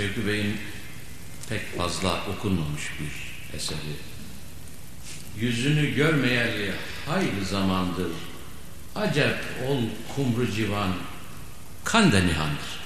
Şevki Bey'in pek fazla okunmamış bir eseri. Yüzünü görmeyeli hayli zamandır. Acep ol kumru civan, kan da nihandır.